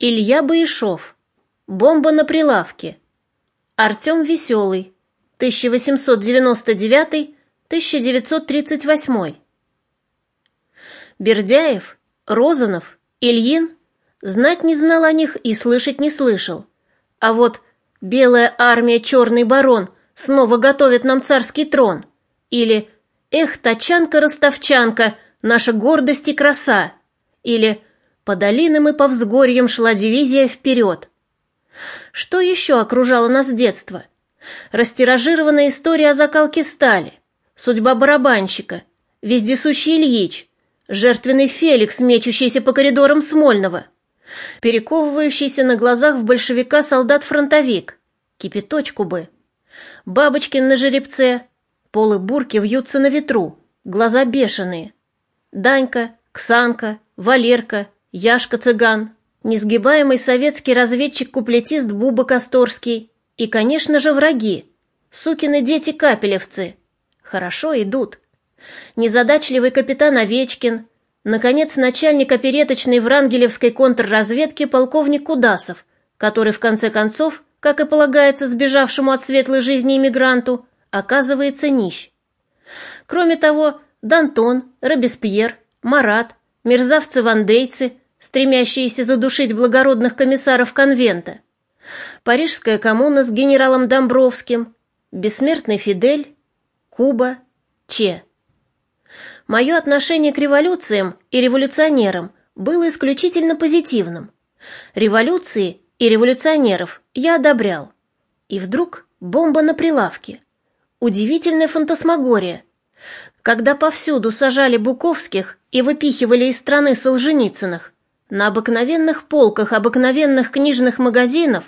Илья Баишов. Бомба на прилавке. Артем Веселый. 1899-1938. Бердяев, Розанов, Ильин знать не знал о них и слышать не слышал. А вот «Белая армия, черный барон» снова готовит нам царский трон. Или «Эх, тачанка-ростовчанка, наша гордость и краса». Или по долинам и по взгорьям шла дивизия вперед. Что еще окружало нас с детства? Растиражированная история о закалке стали, судьба барабанщика, вездесущий Ильич, жертвенный Феликс, мечущийся по коридорам Смольного, перековывающийся на глазах в большевика солдат-фронтовик, кипяточку бы, Бабочкин на жеребце, полы бурки вьются на ветру, глаза бешеные, Данька, Ксанка, Валерка, Яшка-цыган, несгибаемый советский разведчик-куплетист Буба Косторский и, конечно же, враги, сукины дети-капелевцы. Хорошо идут. Незадачливый капитан Овечкин, наконец, начальник опереточной Врангелевской контрразведки полковник Кудасов, который, в конце концов, как и полагается сбежавшему от светлой жизни иммигранту, оказывается нищ. Кроме того, Дантон, Робеспьер, Марат, мерзавцы-вандейцы, стремящиеся задушить благородных комиссаров конвента, Парижская коммуна с генералом Домбровским, бессмертный Фидель, Куба, Че. Мое отношение к революциям и революционерам было исключительно позитивным. Революции и революционеров я одобрял. И вдруг бомба на прилавке. Удивительная фантасмагория. Когда повсюду сажали Буковских и выпихивали из страны Солженицыных. На обыкновенных полках обыкновенных книжных магазинов,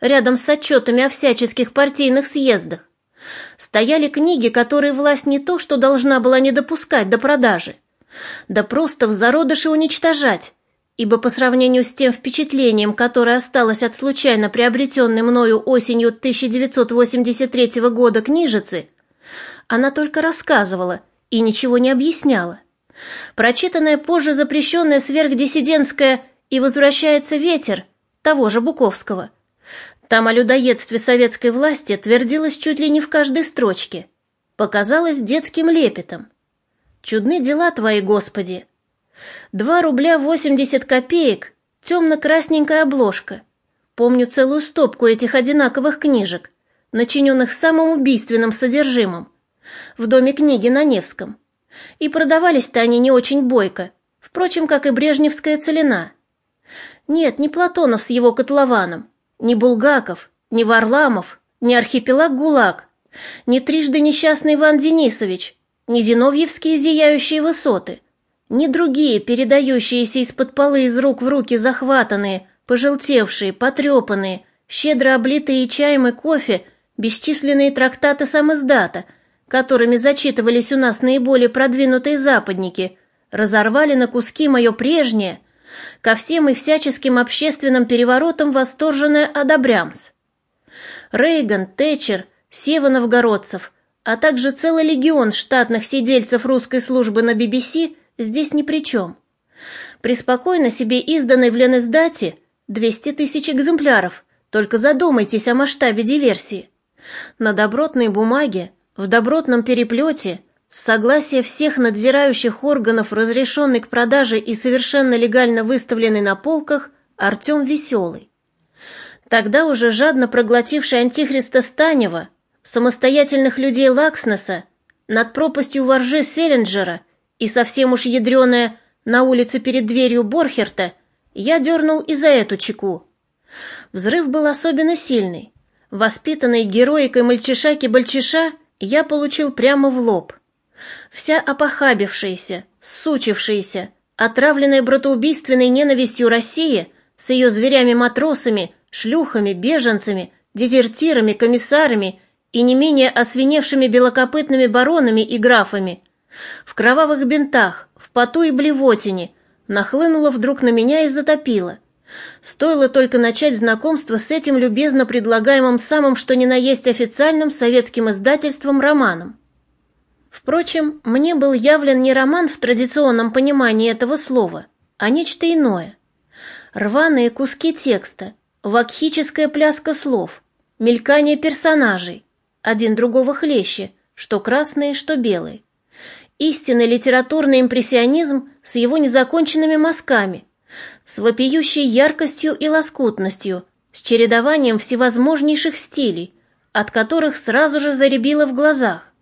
рядом с отчетами о всяческих партийных съездах, стояли книги, которые власть не то что должна была не допускать до продажи, да просто в зародыше уничтожать, ибо по сравнению с тем впечатлением, которое осталось от случайно приобретенной мною осенью 1983 года книжицы, она только рассказывала и ничего не объясняла. Прочитанное позже запрещенное сверхдиссидентское «И возвращается ветер» того же Буковского. Там о людоедстве советской власти твердилось чуть ли не в каждой строчке. Показалось детским лепетом. «Чудны дела твои, Господи!» Два рубля восемьдесят копеек, темно-красненькая обложка. Помню целую стопку этих одинаковых книжек, начиненных самым убийственным содержимым. В доме книги на Невском. И продавались-то они не очень бойко, впрочем, как и брежневская целина. Нет, не Платонов с его котлованом, не Булгаков, не Варламов, не архипелаг ГУЛАГ, не трижды несчастный Иван Денисович, не Зиновьевские зияющие высоты, не другие, передающиеся из-под полы из рук в руки захватанные, пожелтевшие, потрепанные, щедро облитые чаем и кофе, бесчисленные трактаты самиздата — которыми зачитывались у нас наиболее продвинутые западники, разорвали на куски мое прежнее, ко всем и всяческим общественным переворотам восторженное одобрямс. Рейган, Тэтчер, Сева Новгородцев, а также целый легион штатных сидельцев русской службы на BBC здесь ни при чем. Преспокойно себе изданной в Ленэсдате 200 тысяч экземпляров, только задумайтесь о масштабе диверсии. На добротной бумаге в добротном переплете, с согласия всех надзирающих органов, разрешенный к продаже и совершенно легально выставленный на полках, Артем Веселый. Тогда уже жадно проглотивший антихриста Станева, самостоятельных людей Лакснеса, над пропастью воржи Селлинджера и совсем уж ядреная на улице перед дверью Борхерта, я дернул и за эту чеку. Взрыв был особенно сильный. Воспитанный героикой мальчишаки-бальчиша я получил прямо в лоб. Вся опохабившаяся, сучившаяся, отравленная братоубийственной ненавистью России с ее зверями-матросами, шлюхами, беженцами, дезертирами, комиссарами и не менее освиневшими белокопытными баронами и графами, в кровавых бинтах, в поту и блевотине, нахлынула вдруг на меня и затопила. Стоило только начать знакомство с этим любезно предлагаемым самым что ни на есть официальным советским издательством романом. Впрочем, мне был явлен не роман в традиционном понимании этого слова, а нечто иное. Рваные куски текста, вакхическая пляска слов, мелькание персонажей, один другого хлеще, что красные, что белые. Истинный литературный импрессионизм с его незаконченными мазками, с вопиющей яркостью и лоскутностью, с чередованием всевозможнейших стилей, от которых сразу же заребило в глазах.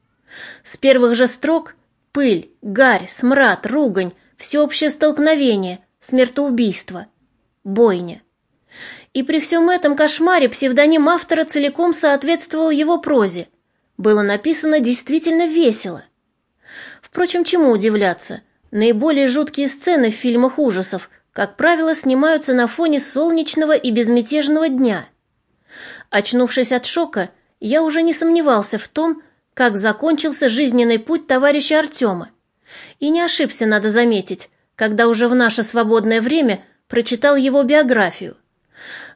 С первых же строк пыль, гарь, смрад, ругань, всеобщее столкновение, смертоубийство, бойня. И при всем этом кошмаре псевдоним автора целиком соответствовал его прозе. Было написано действительно весело. Впрочем, чему удивляться? Наиболее жуткие сцены в фильмах ужасов, как правило, снимаются на фоне солнечного и безмятежного дня. Очнувшись от шока, я уже не сомневался в том, как закончился жизненный путь товарища Артема. И не ошибся, надо заметить, когда уже в наше свободное время прочитал его биографию.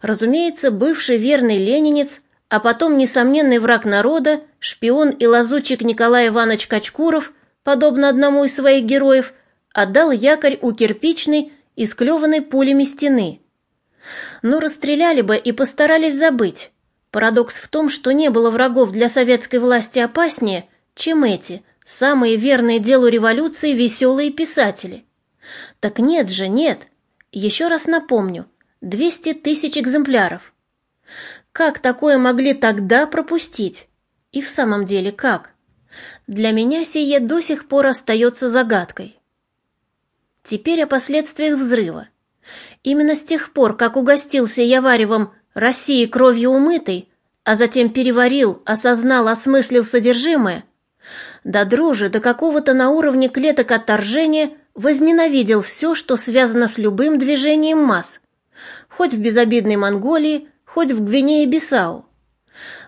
Разумеется, бывший верный ленинец, а потом несомненный враг народа, шпион и лазутчик Николай Иванович Качкуров, подобно одному из своих героев, отдал якорь у кирпичной, исклеванной пулями стены. Но расстреляли бы и постарались забыть. Парадокс в том, что не было врагов для советской власти опаснее, чем эти, самые верные делу революции веселые писатели. Так нет же, нет. Еще раз напомню – 200 тысяч экземпляров. Как такое могли тогда пропустить? И в самом деле как? Для меня сие до сих пор остается загадкой. Теперь о последствиях взрыва. Именно с тех пор, как угостился я варевом России кровью умытой, а затем переварил, осознал, осмыслил содержимое, до дрожи, до какого-то на уровне клеток отторжения возненавидел все, что связано с любым движением масс, хоть в безобидной Монголии, хоть в Гвинее-Бисау.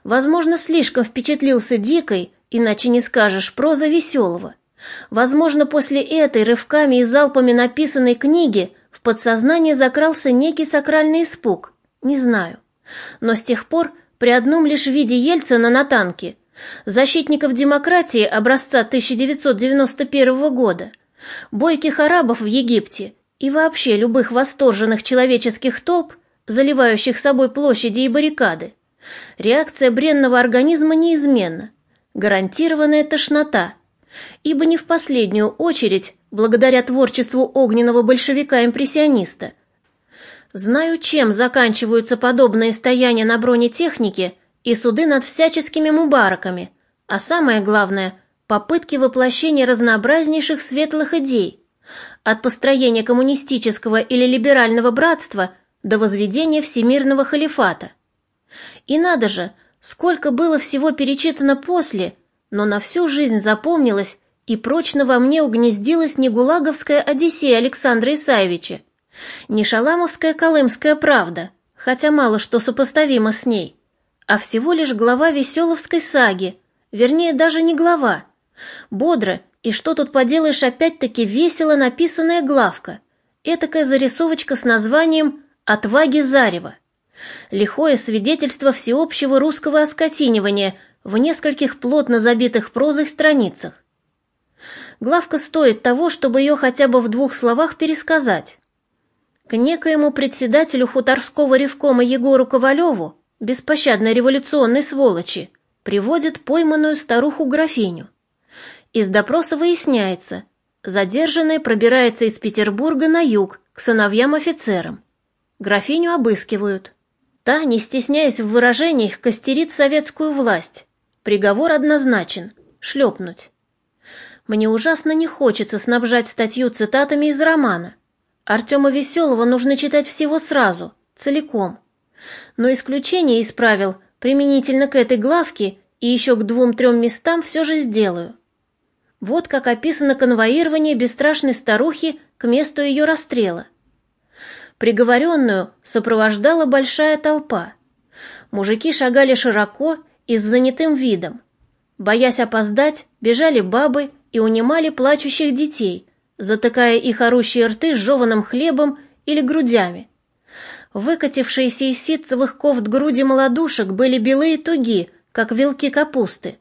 Возможно, слишком впечатлился дикой, иначе не скажешь, проза веселого. Возможно, после этой рывками и залпами написанной книги в подсознание закрался некий сакральный испуг. Не знаю. Но с тех пор при одном лишь виде Ельцина на танке, защитников демократии образца 1991 года, бойких арабов в Египте и вообще любых восторженных человеческих толп, заливающих собой площади и баррикады, реакция бренного организма неизменна, гарантированная тошнота, ибо не в последнюю очередь, благодаря творчеству огненного большевика-импрессиониста. Знаю, чем заканчиваются подобные стояния на бронетехнике и суды над всяческими мубараками, а самое главное – попытки воплощения разнообразнейших светлых идей, от построения коммунистического или либерального братства до возведения всемирного халифата. И надо же, сколько было всего перечитано после, но на всю жизнь запомнилось и прочно во мне угнездилась не гулаговская Одиссея Александра Исаевича, не шаламовская колымская правда, хотя мало что сопоставимо с ней, а всего лишь глава веселовской саги, вернее, даже не глава, бодро и что тут поделаешь, опять-таки весело написанная главка. Этакая зарисовочка с названием «Отваги Зарева». Лихое свидетельство всеобщего русского оскотинивания в нескольких плотно забитых прозой страницах. Главка стоит того, чтобы ее хотя бы в двух словах пересказать. К некоему председателю хуторского ревкома Егору Ковалеву, беспощадной революционной сволочи, приводят пойманную старуху-графиню. Из допроса выясняется, задержанный пробирается из Петербурга на юг к сыновьям-офицерам. Графиню обыскивают. Та, не стесняясь в выражениях, костерит советскую власть. Приговор однозначен – шлепнуть. Мне ужасно не хочется снабжать статью цитатами из романа. Артема Веселого нужно читать всего сразу, целиком. Но исключение из правил применительно к этой главке и еще к двум-трем местам все же сделаю. Вот как описано конвоирование бесстрашной старухи к месту ее расстрела. Приговоренную сопровождала большая толпа. Мужики шагали широко и с занятым видом. Боясь опоздать, бежали бабы и унимали плачущих детей, затыкая их орущие рты жеваным хлебом или грудями. Выкатившиеся из ситцевых кофт груди молодушек были белые туги, как вилки капусты.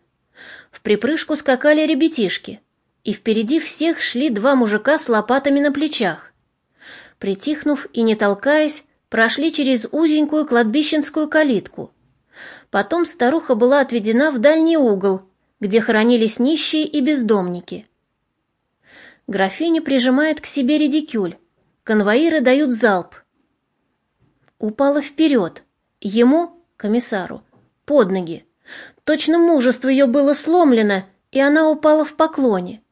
В припрыжку скакали ребятишки, и впереди всех шли два мужика с лопатами на плечах. Притихнув и не толкаясь, прошли через узенькую кладбищенскую калитку. Потом старуха была отведена в дальний угол, где хоронились нищие и бездомники. Графиня прижимает к себе редикюль. Конвоиры дают залп. Упала вперед. Ему, комиссару, под ноги. Точно мужество ее было сломлено, и она упала в поклоне.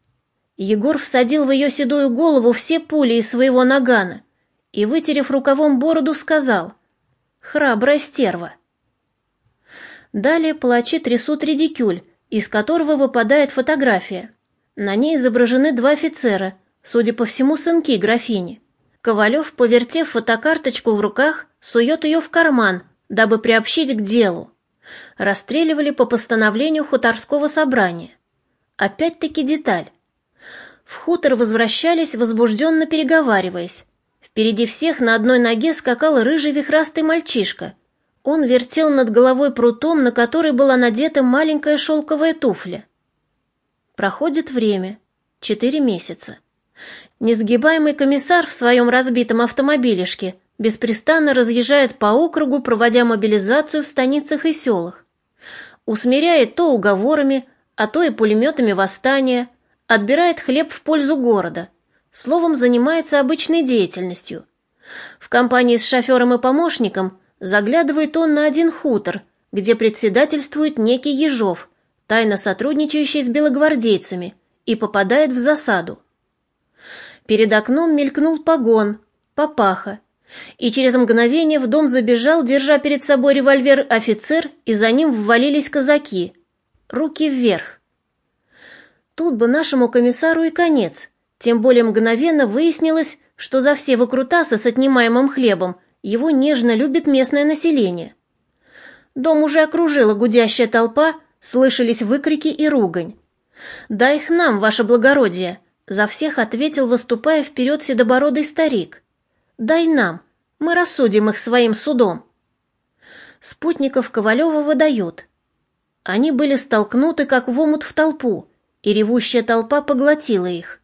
Егор всадил в ее седую голову все пули из своего нагана и, вытерев рукавом бороду, сказал «Храбрая стерва». Далее палачи трясут редикюль, из которого выпадает фотография. На ней изображены два офицера, судя по всему, сынки графини. Ковалев, повертев фотокарточку в руках, сует ее в карман, дабы приобщить к делу. Расстреливали по постановлению хуторского собрания. Опять-таки деталь. В хутор возвращались, возбужденно переговариваясь. Впереди всех на одной ноге скакал рыжий вихрастый мальчишка. Он вертел над головой прутом, на который была надета маленькая шелковая туфля. Проходит время. Четыре месяца. Несгибаемый комиссар в своем разбитом автомобилишке беспрестанно разъезжает по округу, проводя мобилизацию в станицах и селах. Усмиряет то уговорами, а то и пулеметами восстания, отбирает хлеб в пользу города, словом, занимается обычной деятельностью. В компании с шофером и помощником заглядывает он на один хутор, где председательствует некий Ежов, тайно сотрудничающий с белогвардейцами, и попадает в засаду. Перед окном мелькнул погон, папаха, и через мгновение в дом забежал, держа перед собой револьвер офицер, и за ним ввалились казаки. Руки вверх. Тут бы нашему комиссару и конец, тем более мгновенно выяснилось, что за все выкрутасы с отнимаемым хлебом его нежно любит местное население. Дом уже окружила гудящая толпа, слышались выкрики и ругань. «Дай их нам, ваше благородие!» — за всех ответил, выступая вперед седобородый старик. «Дай нам, мы рассудим их своим судом». Спутников Ковалева выдают. Они были столкнуты, как в омут в толпу, и ревущая толпа поглотила их.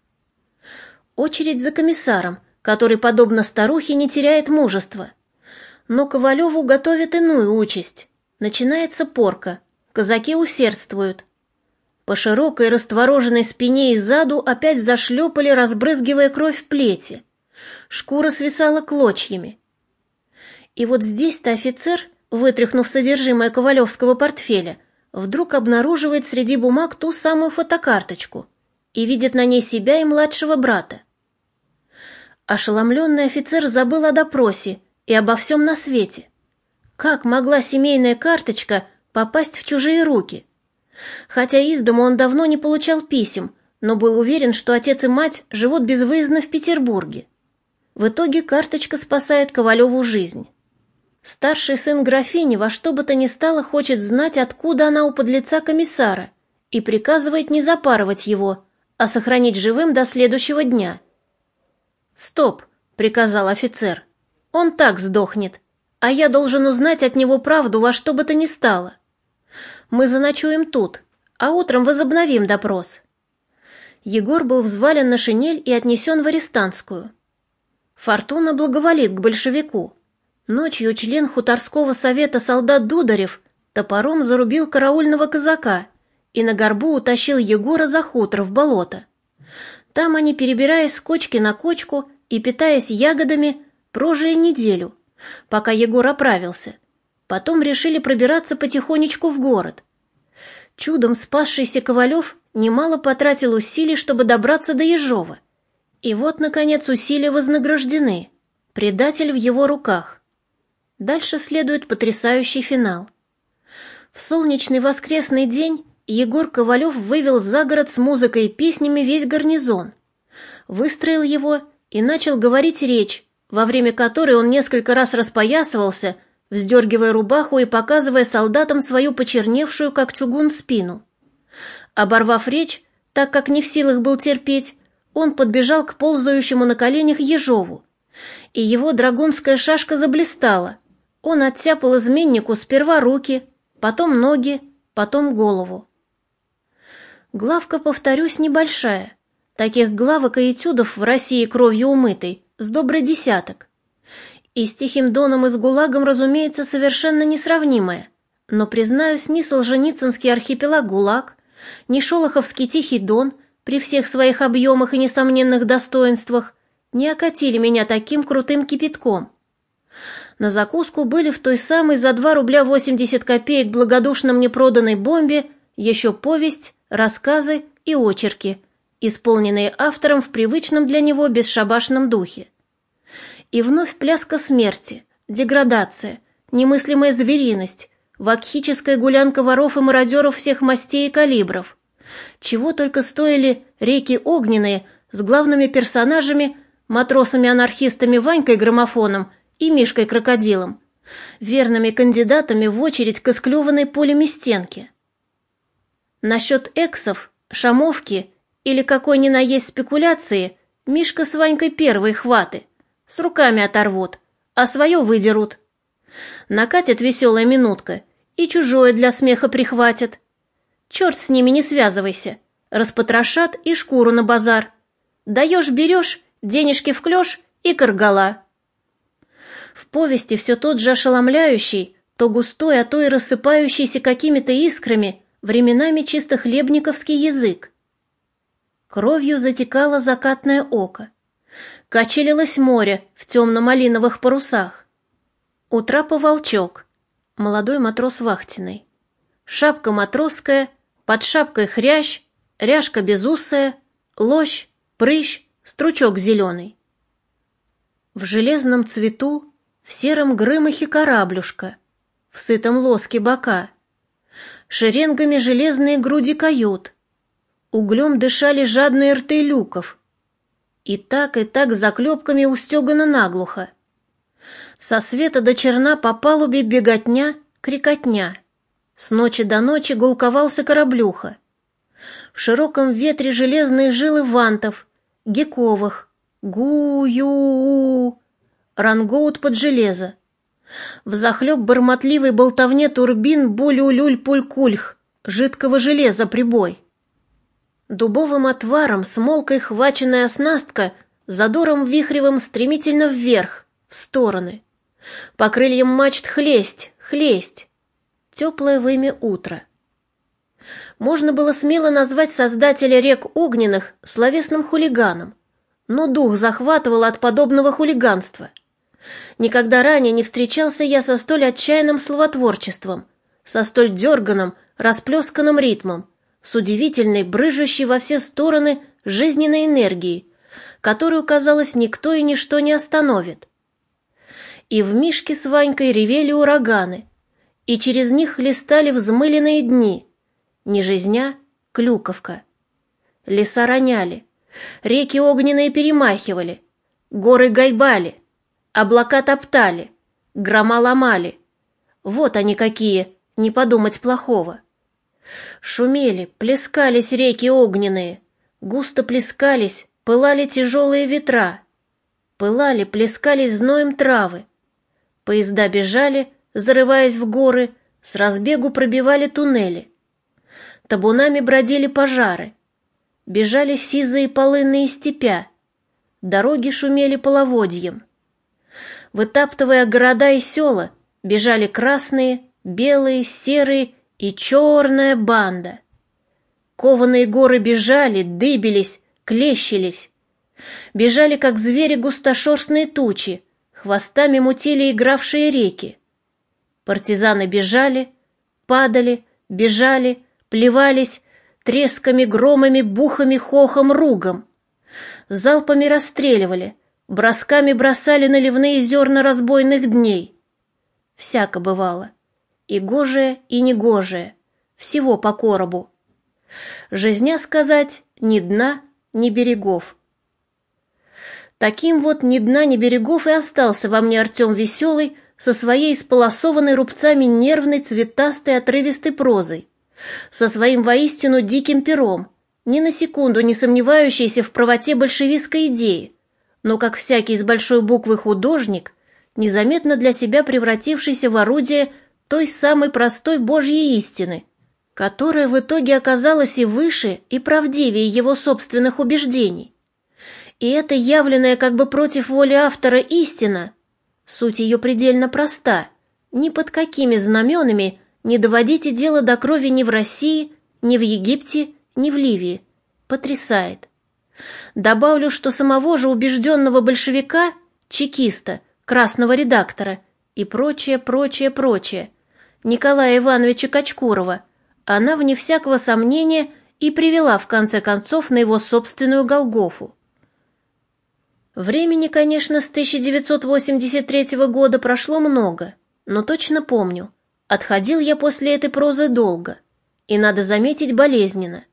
Очередь за комиссаром, который, подобно старухе, не теряет мужества. Но Ковалеву готовят иную участь. Начинается порка, казаки усердствуют. По широкой раствороженной спине и заду опять зашлепали, разбрызгивая кровь в плети. Шкура свисала клочьями. И вот здесь-то офицер, вытряхнув содержимое ковалевского портфеля, вдруг обнаруживает среди бумаг ту самую фотокарточку и видит на ней себя и младшего брата. Ошеломленный офицер забыл о допросе и обо всем на свете. Как могла семейная карточка попасть в чужие руки? Хотя из дома он давно не получал писем, но был уверен, что отец и мать живут безвыездно в Петербурге. В итоге карточка спасает Ковалеву жизнь. Старший сын графини во что бы то ни стало хочет знать, откуда она у подлеца комиссара, и приказывает не запарывать его, а сохранить живым до следующего дня. «Стоп!» — приказал офицер. «Он так сдохнет, а я должен узнать от него правду во что бы то ни стало. Мы заночуем тут, а утром возобновим допрос». Егор был взвален на шинель и отнесен в арестантскую. Фортуна благоволит к большевику. Ночью член хуторского совета солдат Дударев топором зарубил караульного казака и на горбу утащил Егора за хутор в болото. Там они, перебираясь с кочки на кочку и питаясь ягодами, прожили неделю, пока Егор оправился. Потом решили пробираться потихонечку в город. Чудом спасшийся Ковалев немало потратил усилий, чтобы добраться до Ежова. И вот, наконец, усилия вознаграждены. Предатель в его руках. Дальше следует потрясающий финал. В солнечный воскресный день Егор Ковалев вывел за город с музыкой и песнями весь гарнизон. Выстроил его и начал говорить речь, во время которой он несколько раз распоясывался, вздергивая рубаху и показывая солдатам свою почерневшую, как чугун, спину. Оборвав речь, так как не в силах был терпеть, он подбежал к ползающему на коленях Ежову, и его драгунская шашка заблистала, он оттяпал изменнику сперва руки, потом ноги, потом голову. Главка, повторюсь, небольшая. Таких главок и этюдов в России кровью умытой с добрый десяток. И с Тихим Доном и с ГУЛАГом, разумеется, совершенно несравнимое. Но, признаюсь, ни Солженицынский архипелаг ГУЛАГ, ни Шолоховский Тихий Дон при всех своих объемах и несомненных достоинствах не окатили меня таким крутым кипятком. На закуску были в той самой за 2 рубля 80 копеек благодушно мне проданной бомбе еще повесть, рассказы и очерки, исполненные автором в привычном для него бесшабашном духе. И вновь пляска смерти, деградация, немыслимая звериность, вакхическая гулянка воров и мародеров всех мастей и калибров. Чего только стоили реки огненные с главными персонажами, матросами-анархистами Ванькой Граммофоном и Мишкой Крокодилом, верными кандидатами в очередь к исклеванной полеми стенке. Насчет эксов, шамовки или какой ни на есть спекуляции Мишка с Ванькой первые хваты – с руками оторвут, а свое выдерут. Накатит веселая минутка, и чужое для смеха прихватят. Черт с ними не связывайся, распотрошат и шкуру на базар. Даешь-берешь, денежки вклешь и каргала. В повести все тот же ошеломляющий, то густой, а то и рассыпающийся какими-то искрами, временами чисто хлебниковский язык. Кровью затекало закатное око качелилось море в темно-малиновых парусах. У трапа волчок, молодой матрос вахтенный. Шапка матросская, под шапкой хрящ, ряжка безусая, лощ, прыщ, стручок зеленый. В железном цвету, в сером грымахе кораблюшка, в сытом лоске бока. Шеренгами железные груди кают. Углем дышали жадные рты люков — и так, и так заклепками устегано наглухо. Со света до черна по палубе беготня, крикотня. С ночи до ночи гулковался кораблюха. В широком ветре железные жилы вантов, гековых, гу-ю-у, рангоут под железо. Взахлеб бормотливой болтовне турбин булю-люль-пуль-кульх, жидкого железа прибой. Дубовым отваром с молкой хваченная оснастка задором вихревым стремительно вверх, в стороны. По крыльям мачт хлесть, хлесть. Теплое вымя утро. Можно было смело назвать создателя рек огненных словесным хулиганом, но дух захватывал от подобного хулиганства. Никогда ранее не встречался я со столь отчаянным словотворчеством, со столь дерганым, расплесканным ритмом, с удивительной, брыжущей во все стороны жизненной энергией, которую, казалось, никто и ничто не остановит. И в Мишке с Ванькой ревели ураганы, и через них хлестали взмыленные дни, не жизня, клюковка. Леса роняли, реки огненные перемахивали, горы гайбали, облака топтали, грома ломали. Вот они какие, не подумать плохого. Шумели, плескались реки огненные, густо плескались, пылали тяжелые ветра. Пылали, плескались зноем травы. Поезда бежали, зарываясь в горы, с разбегу пробивали туннели. Табунами бродили пожары. Бежали сизые полынные степя. Дороги шумели половодьем. Вытаптывая города и села, бежали красные, белые, серые и черная банда. Кованые горы бежали, дыбились, клещились. Бежали, как звери, густошерстные тучи, хвостами мутили игравшие реки. Партизаны бежали, падали, бежали, плевались, тресками, громами, бухами, хохом, ругом. Залпами расстреливали, бросками бросали наливные зерна разбойных дней. Всяко бывало и гожее, и негожее, всего по коробу. Жизня сказать ни дна, ни берегов. Таким вот ни дна, ни берегов и остался во мне Артем Веселый со своей сполосованной рубцами нервной, цветастой, отрывистой прозой, со своим воистину диким пером, ни на секунду не сомневающийся в правоте большевистской идеи, но, как всякий из большой буквы художник, незаметно для себя превратившийся в орудие той самой простой Божьей истины, которая в итоге оказалась и выше, и правдивее его собственных убеждений. И это явленная как бы против воли автора истина. Суть ее предельно проста. Ни под какими знаменами не доводите дело до крови ни в России, ни в Египте, ни в Ливии. Потрясает. Добавлю, что самого же убежденного большевика, чекиста, красного редактора и прочее, прочее, прочее, Николая Ивановича Качкурова, она, вне всякого сомнения, и привела в конце концов на его собственную Голгофу. Времени, конечно, с 1983 года прошло много, но точно помню, отходил я после этой прозы долго, и, надо заметить, болезненно.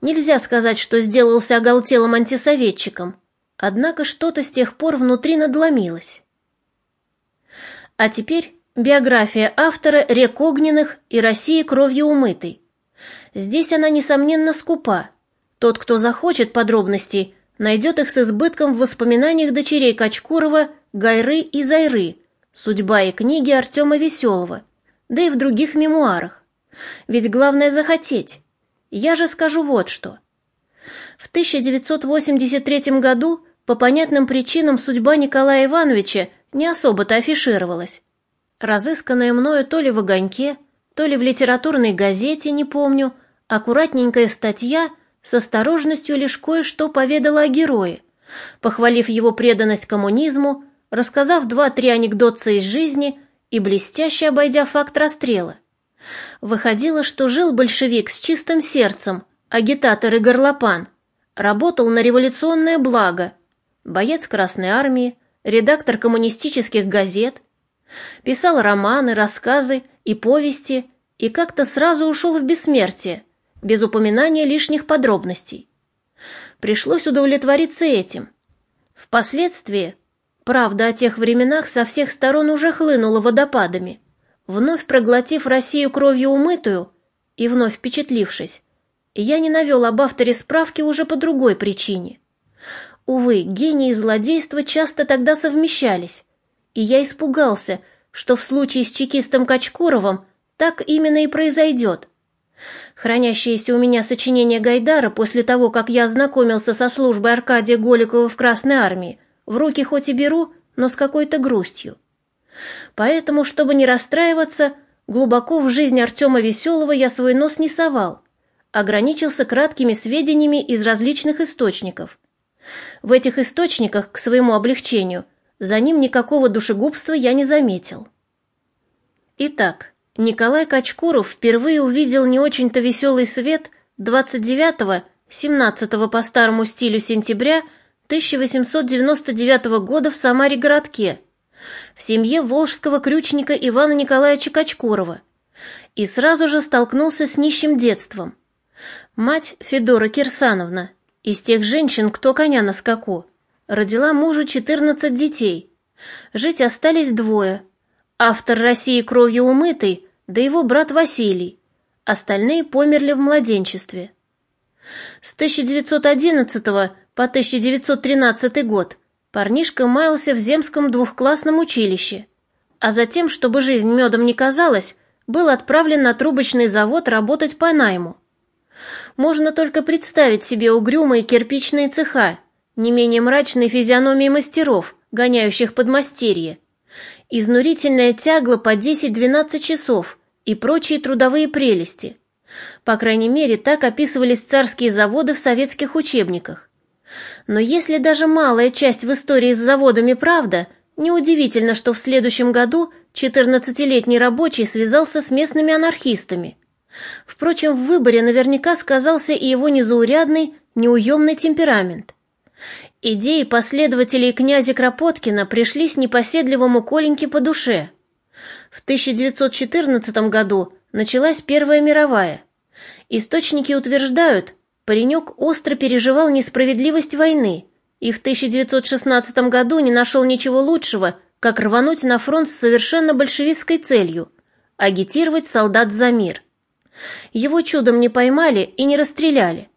Нельзя сказать, что сделался оголтелым антисоветчиком, однако что-то с тех пор внутри надломилось. А теперь биография автора «Рек огненных» и «России кровью умытой». Здесь она, несомненно, скупа. Тот, кто захочет подробностей, найдет их с избытком в воспоминаниях дочерей Качкурова, Гайры и Зайры, судьба и книги Артема Веселого, да и в других мемуарах. Ведь главное захотеть. Я же скажу вот что. В 1983 году по понятным причинам судьба Николая Ивановича не особо-то афишировалась. Разысканная мною то ли в «Огоньке», то ли в литературной газете, не помню, аккуратненькая статья с осторожностью лишь кое-что поведала о герое, похвалив его преданность коммунизму, рассказав два-три анекдотца из жизни и блестяще обойдя факт расстрела. Выходило, что жил большевик с чистым сердцем, агитатор и горлопан, работал на революционное благо, боец Красной Армии, редактор коммунистических газет, писал романы, рассказы и повести и как-то сразу ушел в бессмертие, без упоминания лишних подробностей. Пришлось удовлетвориться этим. Впоследствии, правда о тех временах со всех сторон уже хлынула водопадами – Вновь проглотив Россию кровью умытую и вновь впечатлившись, я не навел об авторе справки уже по другой причине. Увы, гений и злодейство часто тогда совмещались, и я испугался, что в случае с чекистом Качкуровым так именно и произойдет. Хранящееся у меня сочинение Гайдара после того, как я ознакомился со службой Аркадия Голикова в Красной Армии, в руки хоть и беру, но с какой-то грустью. Поэтому, чтобы не расстраиваться, глубоко в жизнь Артема Веселого я свой нос не совал, ограничился краткими сведениями из различных источников. В этих источниках, к своему облегчению, за ним никакого душегубства я не заметил. Итак, Николай Качкуров впервые увидел не очень-то веселый свет 29-17 по старому стилю сентября 1899 года в Самаре-городке – в семье волжского крючника Ивана Николаевича Качкорова и сразу же столкнулся с нищим детством. Мать Федора Кирсановна, из тех женщин, кто коня на скаку, родила мужу 14 детей. Жить остались двое. Автор России кровью умытый, да его брат Василий. Остальные померли в младенчестве. С 1911 по 1913 год Парнишка маялся в земском двухклассном училище, а затем, чтобы жизнь медом не казалась, был отправлен на трубочный завод работать по найму. Можно только представить себе угрюмые кирпичные цеха, не менее мрачные физиономии мастеров, гоняющих подмастерье, изнурительное тягло по 10-12 часов и прочие трудовые прелести. По крайней мере, так описывались царские заводы в советских учебниках. Но если даже малая часть в истории с заводами правда, неудивительно, что в следующем году 14-летний рабочий связался с местными анархистами. Впрочем, в выборе наверняка сказался и его незаурядный, неуемный темперамент. Идеи последователей князя Кропоткина пришлись непоседливому Коленьке по душе. В 1914 году началась Первая мировая. Источники утверждают, Паренек остро переживал несправедливость войны и в 1916 году не нашел ничего лучшего, как рвануть на фронт с совершенно большевистской целью – агитировать солдат за мир. Его чудом не поймали и не расстреляли.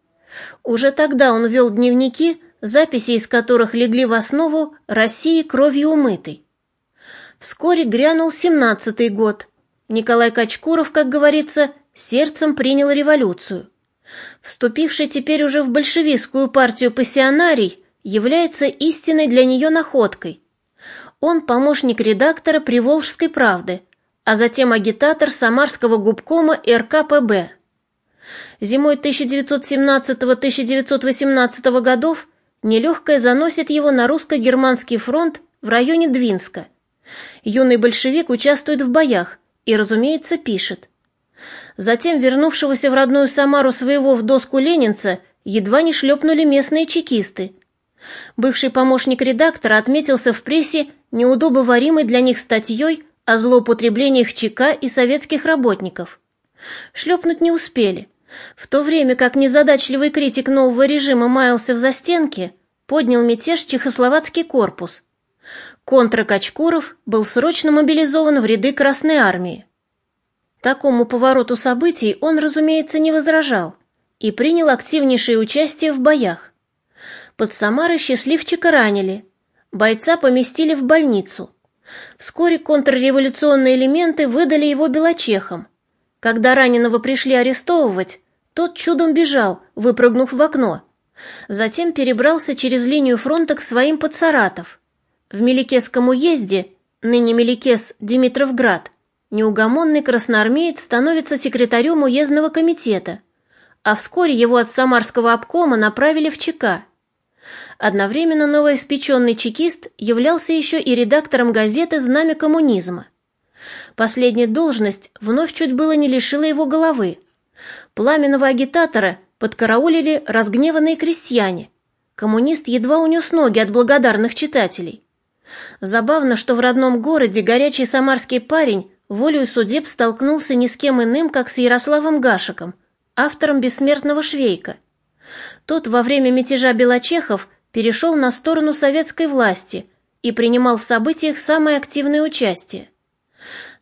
Уже тогда он вел дневники, записи из которых легли в основу России кровью умытой. Вскоре грянул семнадцатый год. Николай Качкуров, как говорится, сердцем принял революцию. Вступивший теперь уже в большевистскую партию пассионарий, является истинной для нее находкой. Он помощник редактора «Приволжской правды», а затем агитатор Самарского губкома РКПБ. Зимой 1917-1918 годов нелегкое заносит его на русско-германский фронт в районе Двинска. Юный большевик участвует в боях и, разумеется, пишет. Затем вернувшегося в родную Самару своего в доску ленинца едва не шлепнули местные чекисты. Бывший помощник редактора отметился в прессе неудобоваримой для них статьей о злоупотреблениях ЧК и советских работников. Шлепнуть не успели. В то время как незадачливый критик нового режима маялся в застенке, поднял мятеж чехословацкий корпус. Контра Качкуров был срочно мобилизован в ряды Красной Армии. Такому повороту событий он, разумеется, не возражал и принял активнейшее участие в боях. Под Самарой счастливчика ранили, бойца поместили в больницу. Вскоре контрреволюционные элементы выдали его белочехам. Когда раненого пришли арестовывать, тот чудом бежал, выпрыгнув в окно. Затем перебрался через линию фронта к своим под Саратов. В Меликесском уезде, ныне Меликес Димитровград, неугомонный красноармеец становится секретарем уездного комитета, а вскоре его от Самарского обкома направили в ЧК. Одновременно новоиспеченный чекист являлся еще и редактором газеты «Знамя коммунизма». Последняя должность вновь чуть было не лишила его головы. Пламенного агитатора подкараулили разгневанные крестьяне. Коммунист едва унес ноги от благодарных читателей. Забавно, что в родном городе горячий самарский парень волею судеб столкнулся ни с кем иным, как с Ярославом Гашиком, автором «Бессмертного швейка». Тот во время мятежа белочехов перешел на сторону советской власти и принимал в событиях самое активное участие.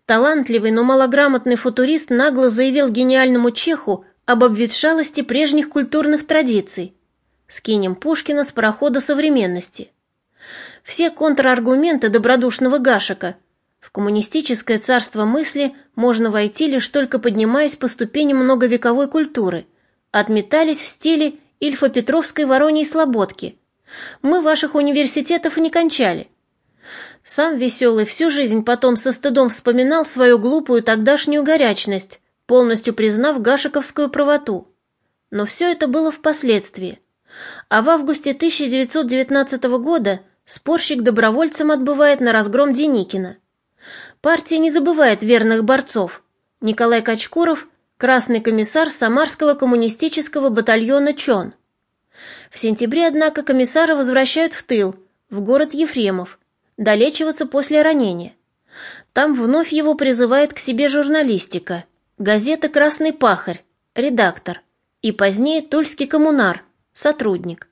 Талантливый, но малограмотный футурист нагло заявил гениальному чеху об обветшалости прежних культурных традиций. Скинем Пушкина с парохода современности. Все контраргументы добродушного Гашика – коммунистическое царство мысли можно войти лишь только поднимаясь по ступеням многовековой культуры. Отметались в стиле Ильфа-Петровской Вороньей Слободки. Мы ваших университетов не кончали. Сам Веселый всю жизнь потом со стыдом вспоминал свою глупую тогдашнюю горячность, полностью признав Гашиковскую правоту. Но все это было впоследствии. А в августе 1919 года спорщик добровольцем отбывает на разгром Деникина. Партия не забывает верных борцов. Николай Качкуров – красный комиссар Самарского коммунистического батальона ЧОН. В сентябре, однако, комиссара возвращают в тыл, в город Ефремов, долечиваться после ранения. Там вновь его призывает к себе журналистика, газета «Красный пахарь», редактор, и позднее «Тульский коммунар», сотрудник.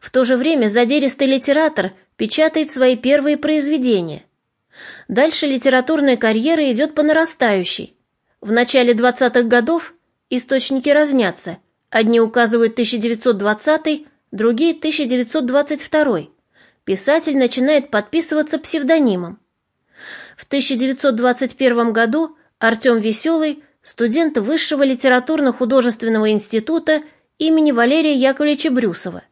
В то же время задиристый литератор печатает свои первые произведения – Дальше литературная карьера идет по нарастающей. В начале 20-х годов источники разнятся. Одни указывают 1920, другие 1922. Писатель начинает подписываться псевдонимом. В 1921 году Артем Веселый, студент Высшего литературно-художественного института имени Валерия Яковлевича Брюсова.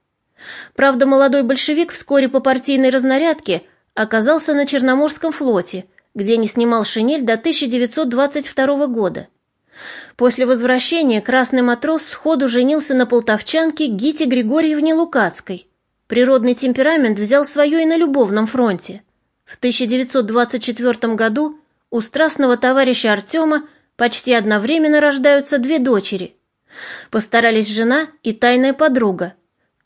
Правда, молодой большевик вскоре по партийной разнарядке оказался на Черноморском флоте, где не снимал шинель до 1922 года. После возвращения красный матрос сходу женился на полтовчанке Гите Григорьевне Лукацкой. Природный темперамент взял свое и на любовном фронте. В 1924 году у страстного товарища Артема почти одновременно рождаются две дочери. Постарались жена и тайная подруга.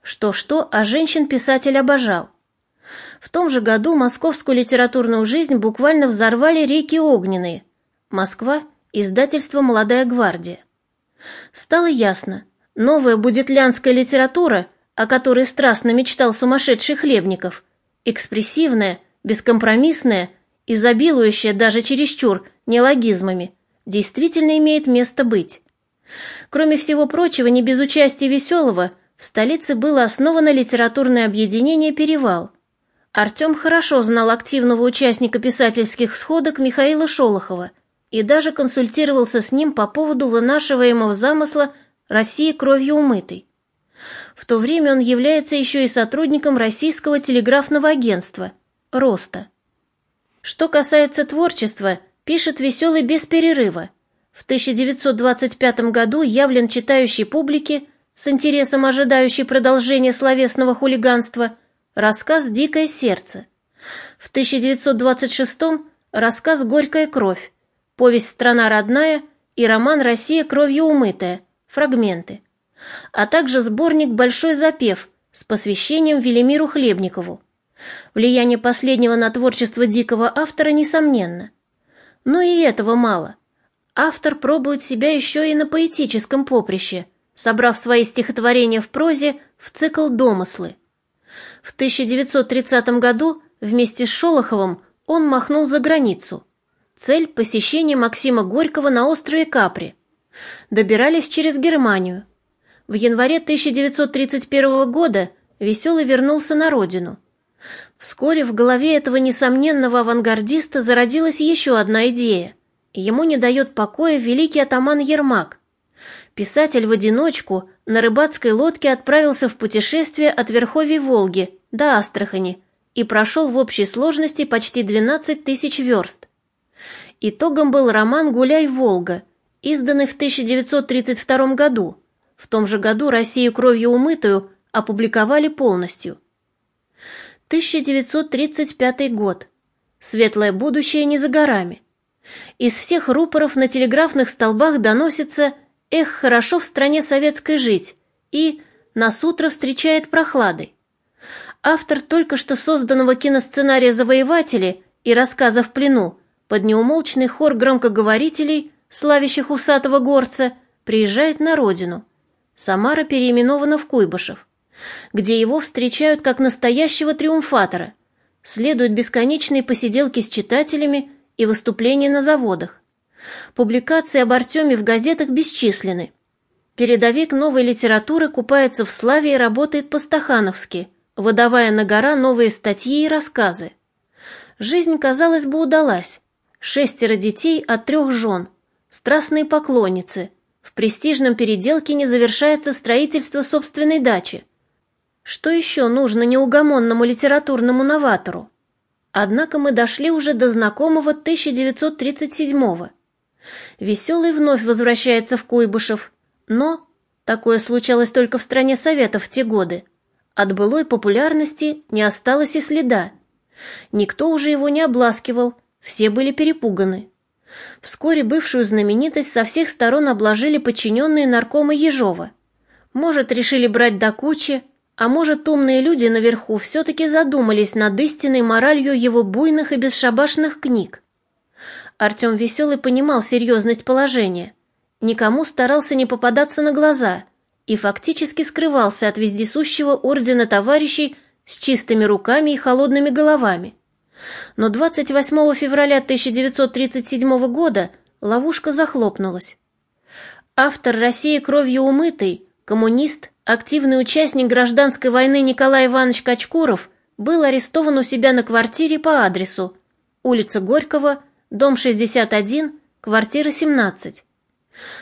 Что-что, а женщин писатель обожал. В том же году московскую литературную жизнь буквально взорвали реки огненные. Москва, издательство «Молодая гвардия». Стало ясно, новая будетлянская литература, о которой страстно мечтал сумасшедший Хлебников, экспрессивная, бескомпромиссная, изобилующая даже чересчур неологизмами, действительно имеет место быть. Кроме всего прочего, не без участия Веселого, в столице было основано литературное объединение «Перевал», Артем хорошо знал активного участника писательских сходок Михаила Шолохова и даже консультировался с ним по поводу вынашиваемого замысла «России кровью умытой». В то время он является еще и сотрудником Российского телеграфного агентства «Роста». Что касается творчества, пишет веселый без перерыва. В 1925 году явлен читающей публике, с интересом ожидающей продолжения словесного хулиганства, рассказ «Дикое сердце». В 1926 рассказ «Горькая кровь», повесть «Страна родная» и роман «Россия кровью умытая», фрагменты, а также сборник «Большой запев» с посвящением Велимиру Хлебникову. Влияние последнего на творчество дикого автора несомненно. Но и этого мало. Автор пробует себя еще и на поэтическом поприще, собрав свои стихотворения в прозе в цикл «Домыслы». В 1930 году вместе с Шолоховым он махнул за границу. Цель – посещение Максима Горького на острове Капри. Добирались через Германию. В январе 1931 года Веселый вернулся на родину. Вскоре в голове этого несомненного авангардиста зародилась еще одна идея. Ему не дает покоя великий атаман Ермак. Писатель в одиночку на рыбацкой лодке отправился в путешествие от верховья Волги до Астрахани и прошел в общей сложности почти 12 тысяч верст. Итогом был роман «Гуляй, Волга», изданный в 1932 году. В том же году «Россию кровью умытую» опубликовали полностью. 1935 год. Светлое будущее не за горами. Из всех рупоров на телеграфных столбах доносится «Эх, хорошо в стране советской жить» и «Нас утро встречает прохладой». Автор только что созданного киносценария «Завоеватели» и рассказа «В плену» под неумолчный хор громкоговорителей, славящих усатого горца, приезжает на родину. Самара переименована в Куйбышев где его встречают как настоящего триумфатора, следуют бесконечные посиделки с читателями и выступления на заводах. Публикации об Артеме в газетах бесчисленны. Передовик новой литературы купается в славе и работает по-стахановски, выдавая на гора новые статьи и рассказы. Жизнь, казалось бы, удалась. Шестеро детей от трех жен, страстные поклонницы. В престижном переделке не завершается строительство собственной дачи. Что еще нужно неугомонному литературному новатору? Однако мы дошли уже до знакомого 1937-го. Веселый вновь возвращается в Куйбышев, но такое случалось только в стране Советов в те годы. От былой популярности не осталось и следа. Никто уже его не обласкивал, все были перепуганы. Вскоре бывшую знаменитость со всех сторон обложили подчиненные наркома Ежова. Может, решили брать до кучи, а может, умные люди наверху все-таки задумались над истинной моралью его буйных и бесшабашных книг. Артем Веселый понимал серьезность положения, никому старался не попадаться на глаза и фактически скрывался от вездесущего ордена товарищей с чистыми руками и холодными головами. Но 28 февраля 1937 года ловушка захлопнулась. Автор России кровью умытый, коммунист, Активный участник гражданской войны Николай Иванович Качкуров был арестован у себя на квартире по адресу улица Горького, дом 61, квартира 17.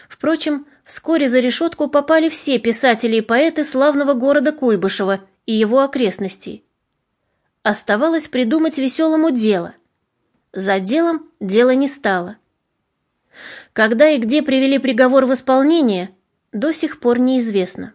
Впрочем, вскоре за решетку попали все писатели и поэты славного города Куйбышева и его окрестностей. Оставалось придумать веселому дело. За делом дело не стало. Когда и где привели приговор в исполнение, до сих пор неизвестно.